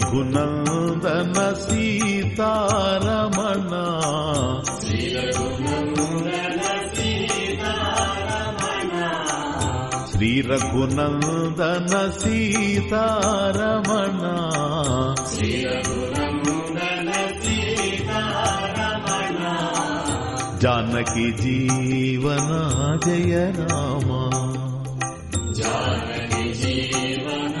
రఘునందన సీతారమణ శ్రీ రఘునందన సీతారమణ జానకి జీవన జయ రామ జానకి జీవన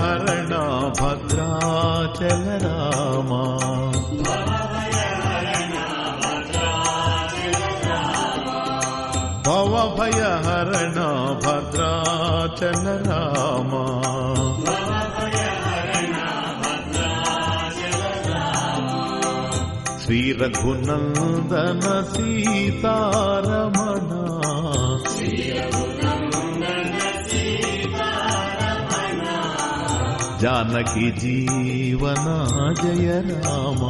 హరణ భద్రాచల రామా భవ హరణ భద్రాచల రామా శ్రీ రఘునందన సీతారమణ. జానకి జీవన జయ రామ.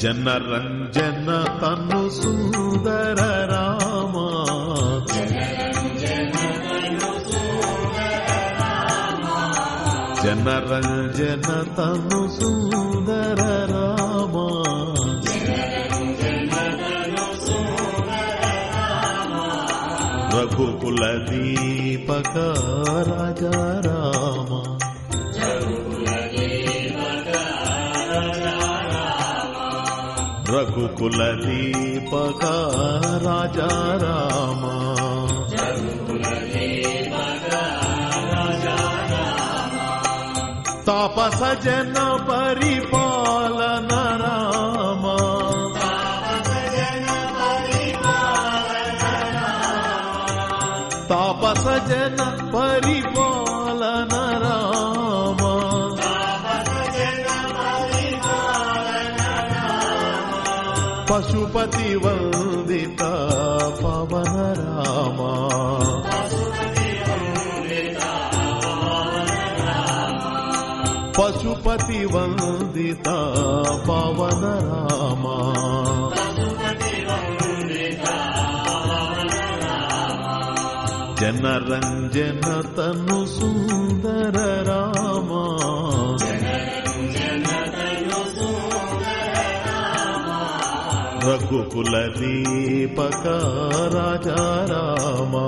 జనరంజన తను సుందర రామ. జనరంజన తను సుందర రామ. రఘుకుల దీపక రాజా రఘుకుల దీపక రాజా రామ తాపస జన పరిపాలన రామ తాపస జన పరిపాలన పశుపతి వందిత పవన రామా. పశుపతి వందిత పవన రామ. జనరంజన తను సుందర రామా. రఘుకుల దీపక రాజారామా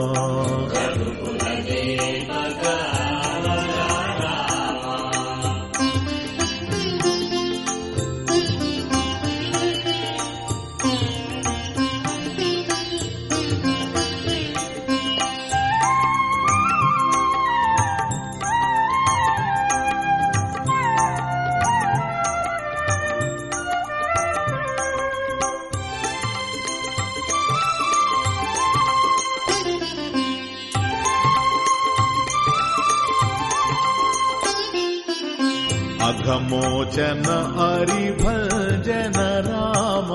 अघमोचन हरिभजन राम।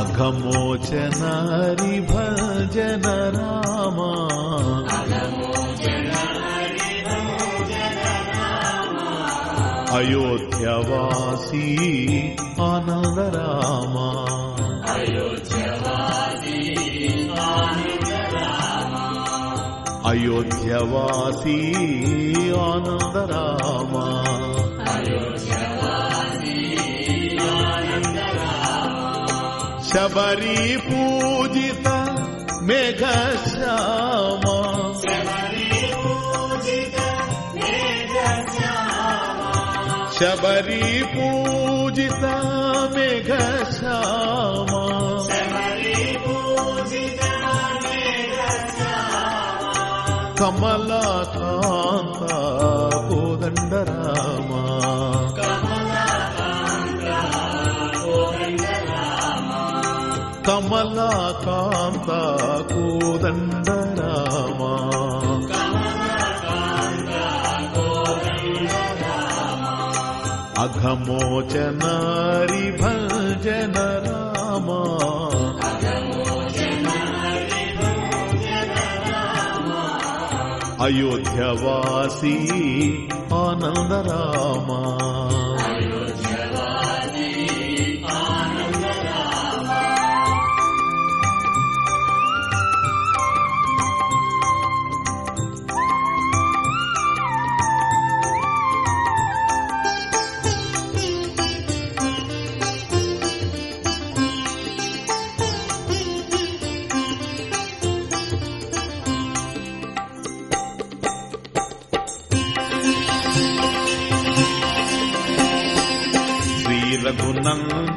अघमोचन हरिभजन राम। अयोध्यासी आनन्द राम। योध्यवासी आनन्द राम शबरी पूजिता मेघ श्यामा शबरी पूजिता मेघ श्यामा కమలాకాంత కోదండరామ కమలాకాంత కోదండరామ అఘమోచనారి భజనరా अयोध्यवासी आनन्दरामा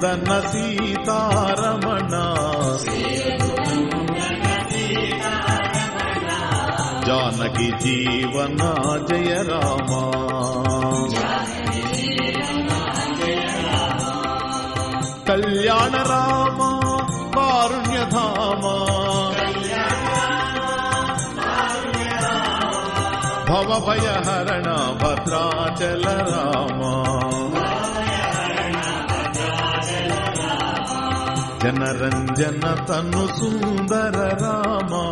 నందన సీతారమణ. జానకి జీవన జయ రామ. కళ్యాణ రామ కారుణ్యధామ భవభయహరణ భద్రాచల రామా. జనరంజన తను సుందర రామా.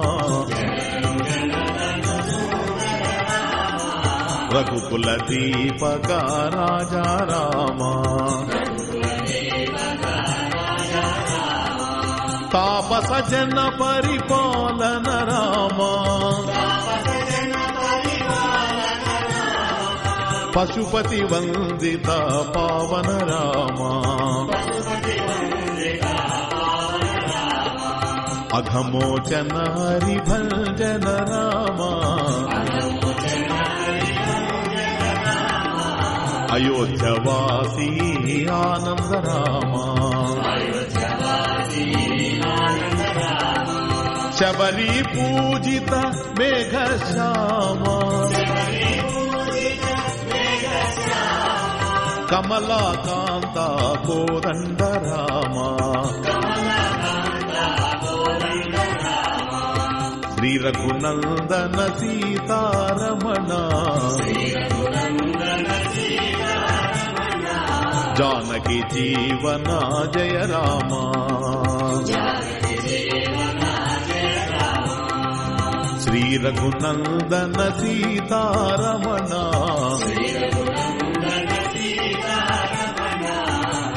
రఘుకుల దీపక రాజా రామా. తాపస జన పరిపాలన రామా. పశుపతి వందిత పావన రామా. अघमोचनारिभञ्जन रामा अयोध्यावासी आनंद रामा शबरी पूजित मेघ मेघश्यामा। कमलाकान्ता कोदण्डरामा శ్రీ రఘునందన సీతారమణ. జానకి జీవన జయ రామ. శ్రీ రఘునందన సీతారమణ.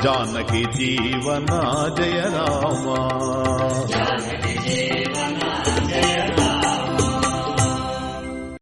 జానకి జీవన జయ రామ.